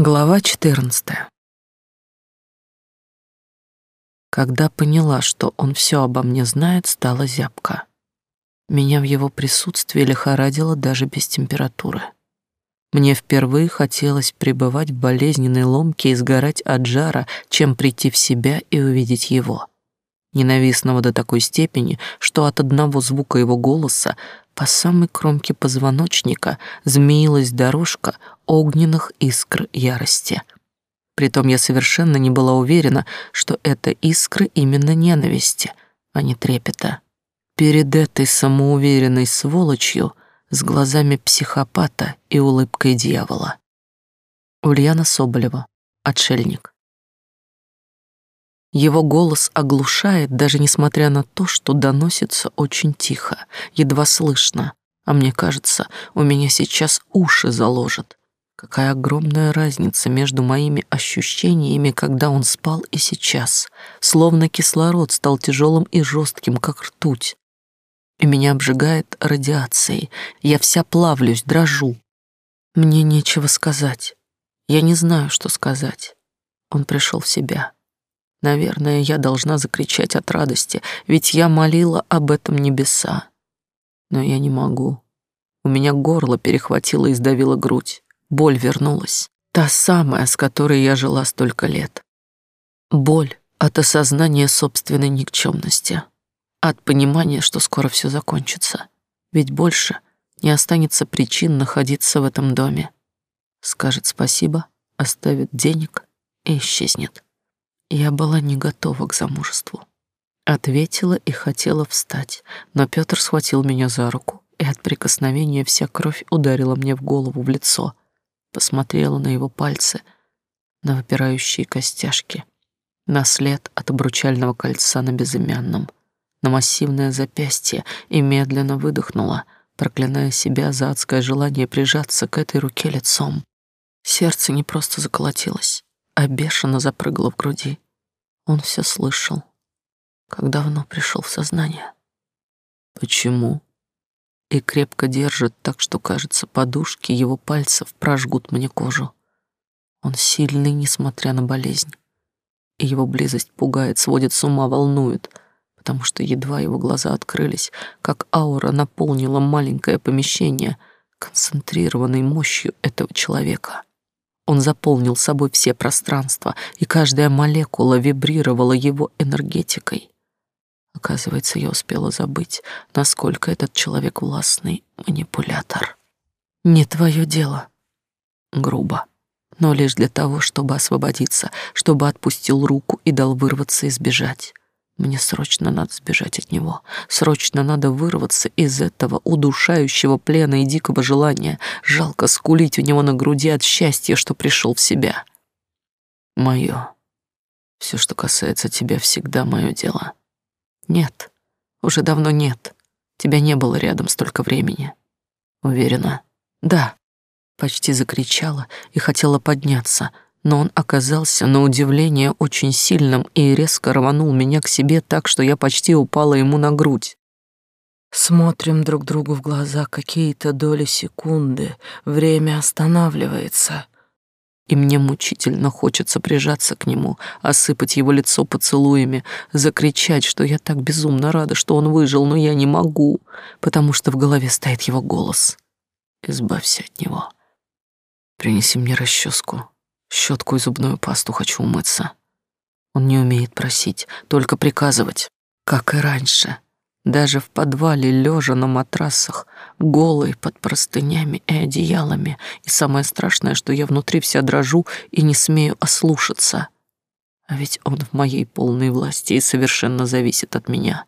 Глава 14. Когда поняла, что он все обо мне знает, стала зябко. Меня в его присутствии лихорадило даже без температуры. Мне впервые хотелось пребывать в болезненной ломке и сгорать от жара, чем прийти в себя и увидеть его. Ненавистного до такой степени, что от одного звука его голоса по самой кромке позвоночника змеилась дорожка огненных искр ярости. Притом я совершенно не была уверена, что это искры именно ненависти, а не трепета. Перед этой самоуверенной сволочью с глазами психопата и улыбкой дьявола. Ульяна Соболева, отшельник. Его голос оглушает, даже несмотря на то, что доносится очень тихо, едва слышно. А мне кажется, у меня сейчас уши заложат. Какая огромная разница между моими ощущениями, когда он спал, и сейчас. Словно кислород стал тяжелым и жестким, как ртуть. И меня обжигает радиацией. Я вся плавлюсь, дрожу. Мне нечего сказать. Я не знаю, что сказать. Он пришел в себя. Наверное, я должна закричать от радости, ведь я молила об этом небеса. Но я не могу. У меня горло перехватило и сдавило грудь. Боль вернулась. Та самая, с которой я жила столько лет. Боль от осознания собственной никчемности. От понимания, что скоро все закончится. Ведь больше не останется причин находиться в этом доме. Скажет спасибо, оставит денег и исчезнет. Я была не готова к замужеству. Ответила и хотела встать, но Пётр схватил меня за руку, и от прикосновения вся кровь ударила мне в голову, в лицо. Посмотрела на его пальцы, на выпирающие костяшки, на след от обручального кольца на безымянном, на массивное запястье и медленно выдохнула, проклиная себя за адское желание прижаться к этой руке лицом. Сердце не просто заколотилось, а бешено запрыгало в груди. Он все слышал. Как давно пришел в сознание. Почему? И крепко держит так, что, кажется, подушки его пальцев прожгут мне кожу. Он сильный, несмотря на болезнь. И его близость пугает, сводит с ума, волнует, потому что едва его глаза открылись, как аура наполнила маленькое помещение концентрированной мощью этого человека. Он заполнил собой все пространства, и каждая молекула вибрировала его энергетикой. Оказывается, я успела забыть, насколько этот человек властный манипулятор. Не твое дело. Грубо. Но лишь для того, чтобы освободиться, чтобы отпустил руку и дал вырваться и сбежать. Мне срочно надо сбежать от него. Срочно надо вырваться из этого удушающего плена и дикого желания. Жалко скулить у него на груди от счастья, что пришел в себя. Мое. Все, что касается тебя, всегда мое дело. Нет, уже давно нет. Тебя не было рядом столько времени. Уверена? Да. Почти закричала и хотела подняться — но он оказался на удивление очень сильным и резко рванул меня к себе так, что я почти упала ему на грудь. Смотрим друг другу в глаза какие-то доли секунды, время останавливается. И мне мучительно хочется прижаться к нему, осыпать его лицо поцелуями, закричать, что я так безумно рада, что он выжил, но я не могу, потому что в голове стоит его голос. Избавься от него. Принеси мне расческу, Щетку и зубную пасту хочу умыться. Он не умеет просить, только приказывать, как и раньше. Даже в подвале, лежа на матрасах, голый, под простынями и одеялами. И самое страшное, что я внутри вся дрожу и не смею ослушаться. А ведь он в моей полной власти и совершенно зависит от меня.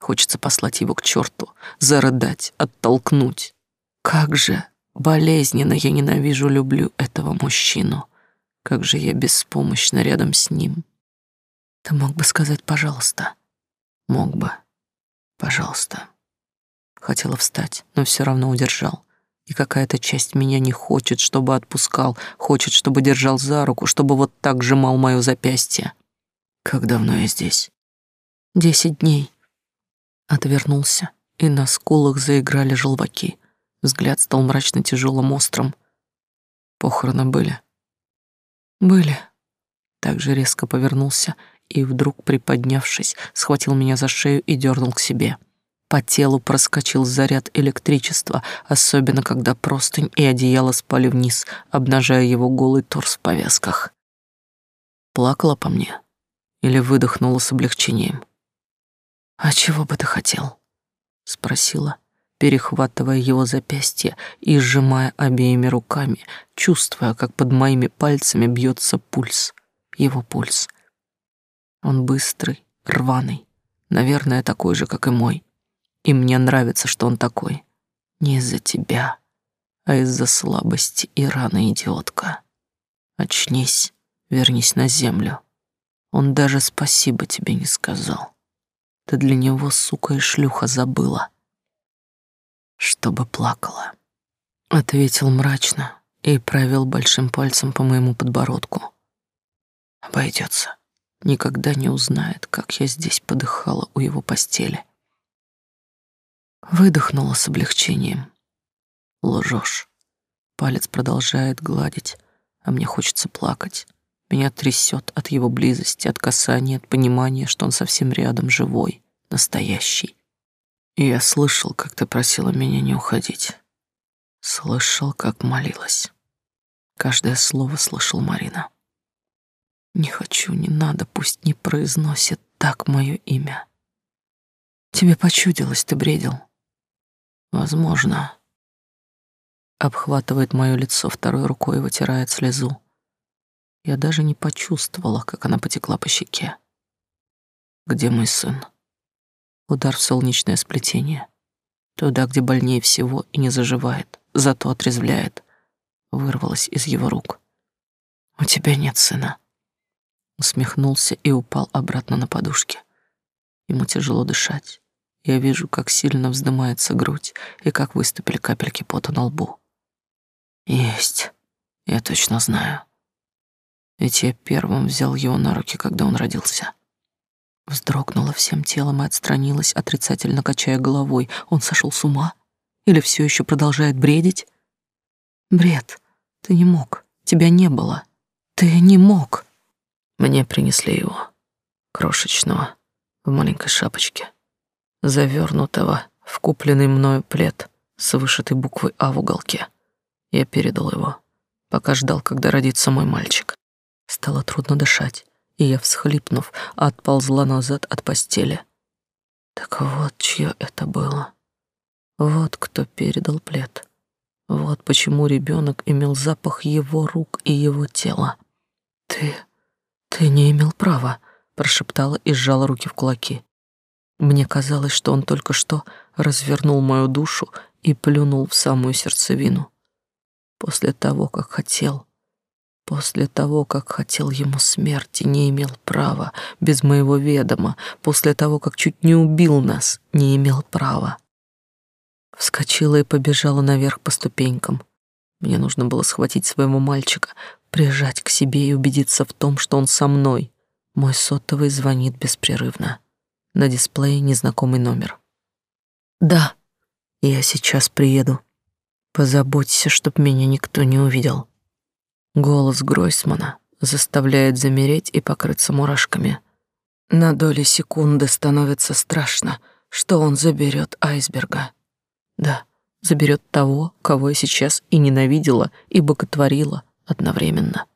Хочется послать его к черту, зарыдать, оттолкнуть. Как же Болезненно я ненавижу, люблю этого мужчину. Как же я беспомощна рядом с ним. Ты мог бы сказать «пожалуйста». Мог бы. Пожалуйста. Хотела встать, но все равно удержал. И какая-то часть меня не хочет, чтобы отпускал, хочет, чтобы держал за руку, чтобы вот так сжимал мое запястье. Как давно я здесь? Десять дней. Отвернулся, и на скулах заиграли желваки. Взгляд стал мрачно тяжелым острым. Похороны были. Были. Так же резко повернулся и вдруг, приподнявшись, схватил меня за шею и дернул к себе. По телу проскочил заряд электричества, особенно когда простынь и одеяло спали вниз, обнажая его голый торс в повязках. Плакала по мне или выдохнула с облегчением? «А чего бы ты хотел?» — спросила, перехватывая его запястье и сжимая обеими руками, чувствуя, как под моими пальцами бьется пульс, его пульс. Он быстрый, рваный, наверное, такой же, как и мой. И мне нравится, что он такой. Не из-за тебя, а из-за слабости и раны, идиотка. Очнись, вернись на землю. Он даже спасибо тебе не сказал. Ты для него, сука и шлюха, забыла. Чтобы плакала. Ответил мрачно и провел большим пальцем по моему подбородку. Обойдется. Никогда не узнает, как я здесь подыхала у его постели. Выдохнула с облегчением. Лжешь. Палец продолжает гладить, а мне хочется плакать. Меня трясет от его близости, от касания, от понимания, что он совсем рядом, живой, настоящий. Я слышал, как ты просила меня не уходить. Слышал, как молилась. Каждое слово слышал Марина. Не хочу, не надо, пусть не произносит так мое имя. Тебе почудилось, ты бредил. Возможно. Обхватывает мое лицо второй рукой и вытирает слезу. Я даже не почувствовала, как она потекла по щеке. Где мой сын? Удар в солнечное сплетение. Туда, где больнее всего и не заживает, зато отрезвляет. Вырвалась из его рук. У тебя нет сына. Усмехнулся и упал обратно на подушке. Ему тяжело дышать. Я вижу, как сильно вздымается грудь и как выступили капельки пота на лбу. Есть. Я точно знаю. Ведь я первым взял его на руки, когда он родился. Вздрогнула всем телом и отстранилась, отрицательно качая головой. Он сошел с ума? Или все еще продолжает бредить? Бред. Ты не мог. Тебя не было. Ты не мог. Мне принесли его, крошечного, в маленькой шапочке завернутого в купленный мною плед с вышитой буквой А в уголке. Я передал его, пока ждал, когда родится мой мальчик. Стало трудно дышать, и я, всхлипнув, отползла назад от постели. Так вот, чье это было. Вот кто передал плед. Вот почему ребенок имел запах его рук и его тела. Ты... ты не имел права, прошептала и сжала руки в кулаки. Мне казалось, что он только что развернул мою душу и плюнул в самую сердцевину. После того, как хотел, после того, как хотел ему смерти, не имел права, без моего ведома, после того, как чуть не убил нас, не имел права. Вскочила и побежала наверх по ступенькам. Мне нужно было схватить своего мальчика, прижать к себе и убедиться в том, что он со мной. Мой сотовый звонит беспрерывно. На дисплее незнакомый номер. «Да, я сейчас приеду. Позаботься, чтоб меня никто не увидел». Голос Гройсмана заставляет замереть и покрыться мурашками. На доли секунды становится страшно, что он заберет айсберга. Да, заберет того, кого я сейчас и ненавидела, и боготворила одновременно.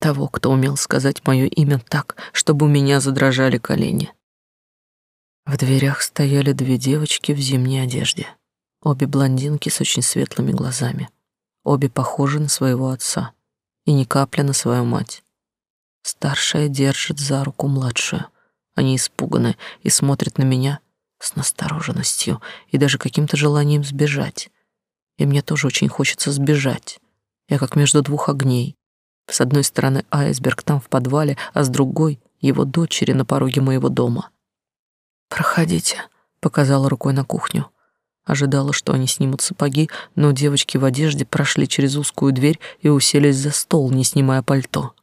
Того, кто умел сказать мое имя так, чтобы у меня задрожали колени. В дверях стояли две девочки в зимней одежде. Обе блондинки с очень светлыми глазами. Обе похожи на своего отца и ни капли на свою мать. Старшая держит за руку младшую. Они испуганы и смотрят на меня с настороженностью и даже каким-то желанием сбежать. И мне тоже очень хочется сбежать. Я как между двух огней. С одной стороны айсберг там в подвале, а с другой — его дочери на пороге моего дома — «Проходите», — показала рукой на кухню. Ожидала, что они снимут сапоги, но девочки в одежде прошли через узкую дверь и уселись за стол, не снимая пальто.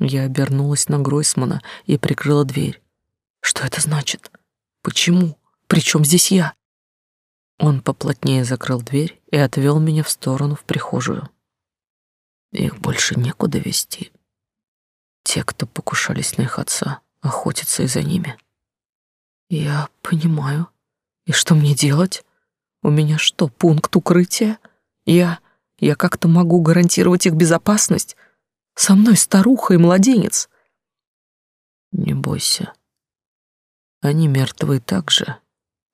Я обернулась на Гройсмана и прикрыла дверь. «Что это значит? Почему? Причем здесь я?» Он поплотнее закрыл дверь и отвел меня в сторону в прихожую. Их больше некуда вести. Те, кто покушались на их отца, охотятся и за ними. Я понимаю. И что мне делать? У меня что, пункт укрытия? Я... я как-то могу гарантировать их безопасность? Со мной старуха и младенец. Не бойся. Они мертвы так же,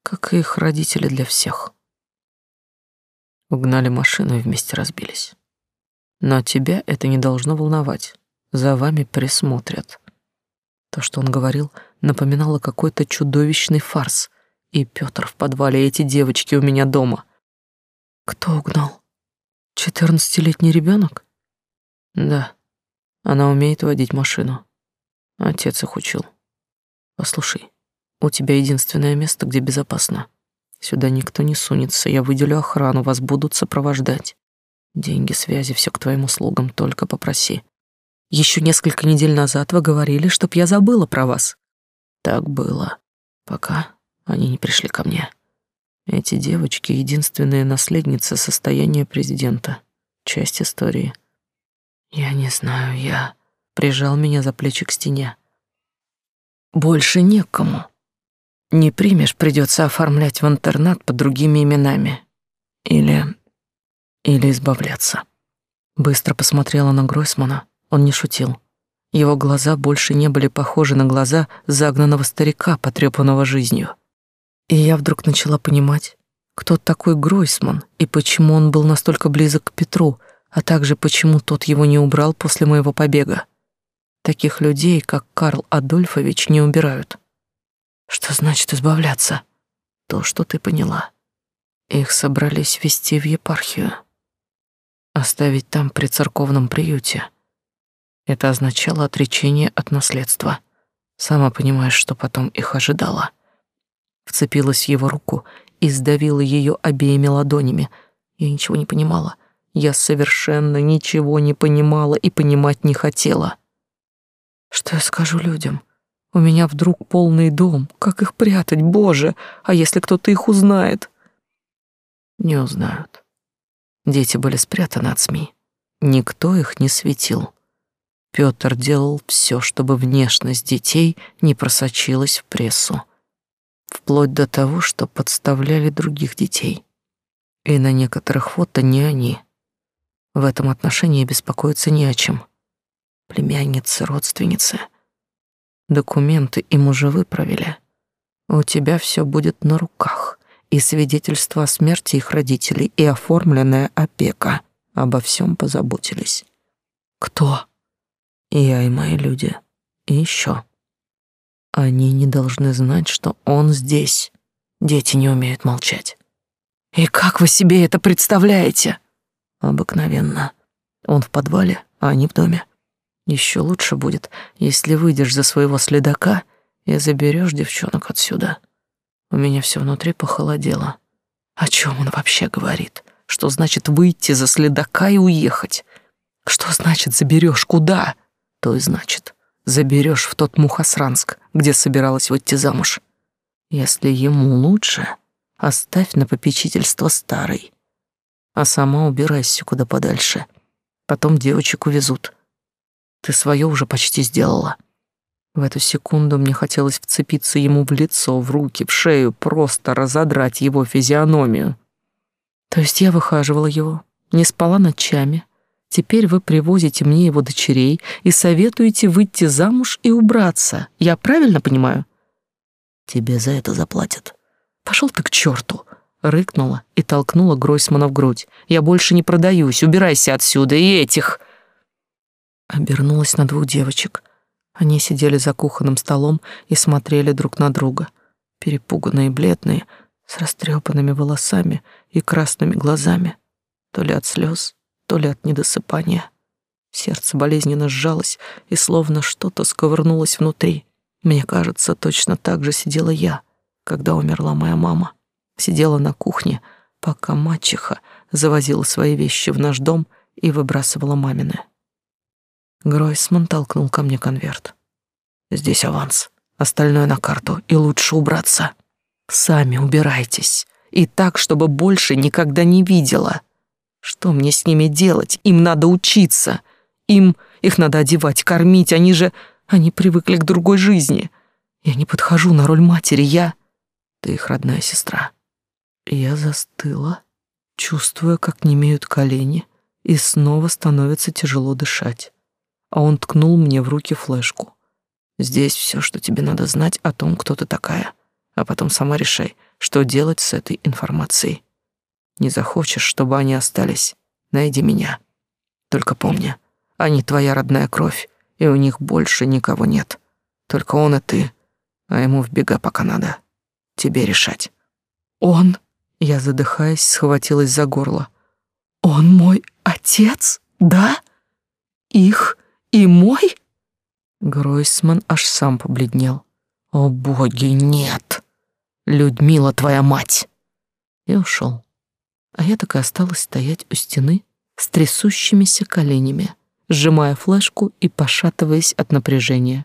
как и их родители для всех. Угнали машину и вместе разбились. Но тебя это не должно волновать. За вами присмотрят. То, что он говорил, напоминало какой-то чудовищный фарс. И Пётр в подвале, и эти девочки у меня дома. Кто угнал? Четырнадцатилетний ребенок? Да. Она умеет водить машину. Отец их учил. Послушай, у тебя единственное место, где безопасно. Сюда никто не сунется, я выделю охрану, вас будут сопровождать. Деньги, связи, все к твоим услугам, только попроси. Еще несколько недель назад вы говорили, чтоб я забыла про вас. Так было, пока они не пришли ко мне. Эти девочки — единственные наследницы состояния президента. Часть истории. Я не знаю, я... Прижал меня за плечи к стене. Больше некому. Не примешь, придется оформлять в интернат под другими именами. Или... или избавляться. Быстро посмотрела на Гройсмана. Он не шутил. Его глаза больше не были похожи на глаза загнанного старика, потрепанного жизнью. И я вдруг начала понимать, кто такой Гройсман и почему он был настолько близок к Петру, а также почему тот его не убрал после моего побега. Таких людей, как Карл Адольфович, не убирают. Что значит избавляться? То, что ты поняла. Их собрались вести в епархию. Оставить там при церковном приюте. Это означало отречение от наследства. Сама понимаешь, что потом их ожидало. Вцепилась в его руку и сдавила ее обеими ладонями. Я ничего не понимала. Я совершенно ничего не понимала и понимать не хотела. Что я скажу людям? У меня вдруг полный дом. Как их прятать, Боже? А если кто-то их узнает? Не узнают. Дети были спрятаны от СМИ. Никто их не светил. Пётр делал все, чтобы внешность детей не просочилась в прессу. Вплоть до того, что подставляли других детей. И на некоторых фото не они. В этом отношении беспокоиться не о чем. Племянницы, родственницы — Документы им уже выправили. У тебя все будет на руках. И свидетельство о смерти их родителей, и оформленная опека. Обо всем позаботились. Кто? Я и мои люди. И еще. Они не должны знать, что он здесь. Дети не умеют молчать. И как вы себе это представляете? Обыкновенно. Он в подвале, а они в доме. Еще лучше будет, если выйдешь за своего следака и заберешь девчонок отсюда. У меня все внутри похолодело. О чем он вообще говорит? Что значит выйти за следака и уехать? Что значит заберешь куда? То и значит заберешь в тот Мухосранск, где собиралась выйти замуж. Если ему лучше, оставь на попечительство старой, а сама убирайся куда подальше. Потом девочек увезут. Ты свое уже почти сделала. В эту секунду мне хотелось вцепиться ему в лицо, в руки, в шею, просто разодрать его физиономию. То есть я выхаживала его, не спала ночами. Теперь вы привозите мне его дочерей и советуете выйти замуж и убраться. Я правильно понимаю? Тебе за это заплатят. Пошел ты к черту! Рыкнула и толкнула Гройсмана в грудь. Я больше не продаюсь, убирайся отсюда и этих... Обернулась на двух девочек. Они сидели за кухонным столом и смотрели друг на друга, перепуганные, бледные, с растрепанными волосами и красными глазами, то ли от слез, то ли от недосыпания. Сердце болезненно сжалось, и словно что-то сковырнулось внутри. Мне кажется, точно так же сидела я, когда умерла моя мама. Сидела на кухне, пока мачеха завозила свои вещи в наш дом и выбрасывала мамины. Гройсман толкнул ко мне конверт. «Здесь аванс. Остальное на карту. И лучше убраться. Сами убирайтесь. И так, чтобы больше никогда не видела. Что мне с ними делать? Им надо учиться. Им их надо одевать, кормить. Они же... Они привыкли к другой жизни. Я не подхожу на роль матери. Я... Ты их родная сестра. Я застыла, чувствуя, как немеют колени, и снова становится тяжело дышать. А он ткнул мне в руки флешку. Здесь все, что тебе надо знать о том, кто ты такая, а потом сама решай, что делать с этой информацией. Не захочешь, чтобы они остались, найди меня. Только помни, они твоя родная кровь, и у них больше никого нет. Только он и ты, а ему в бега пока надо. Тебе решать. Он я, задыхаясь, схватилась за горло. «Он мой отец, да? Их и мой?» Гройсман аж сам побледнел. «О боги, нет! Людмила твоя мать!» И ушел. А я так и осталась стоять у стены с трясущимися коленями, сжимая флешку и пошатываясь от напряжения.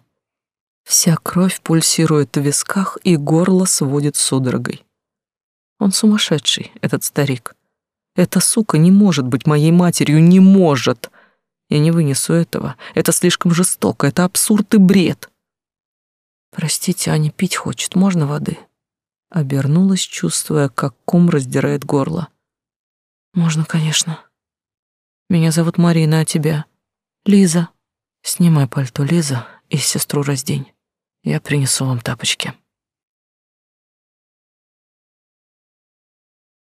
Вся кровь пульсирует в висках, и горло сводит судорогой. Он сумасшедший, этот старик. Эта сука не может быть моей матерью, не может. Я не вынесу этого. Это слишком жестоко, это абсурд и бред. Простите, Аня пить хочет, можно воды? Обернулась, чувствуя, как ком раздирает горло. Можно, конечно. Меня зовут Марина, а тебя? Лиза. Снимай пальто, Лиза, и сестру раздень. Я принесу вам тапочки.